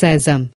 sesame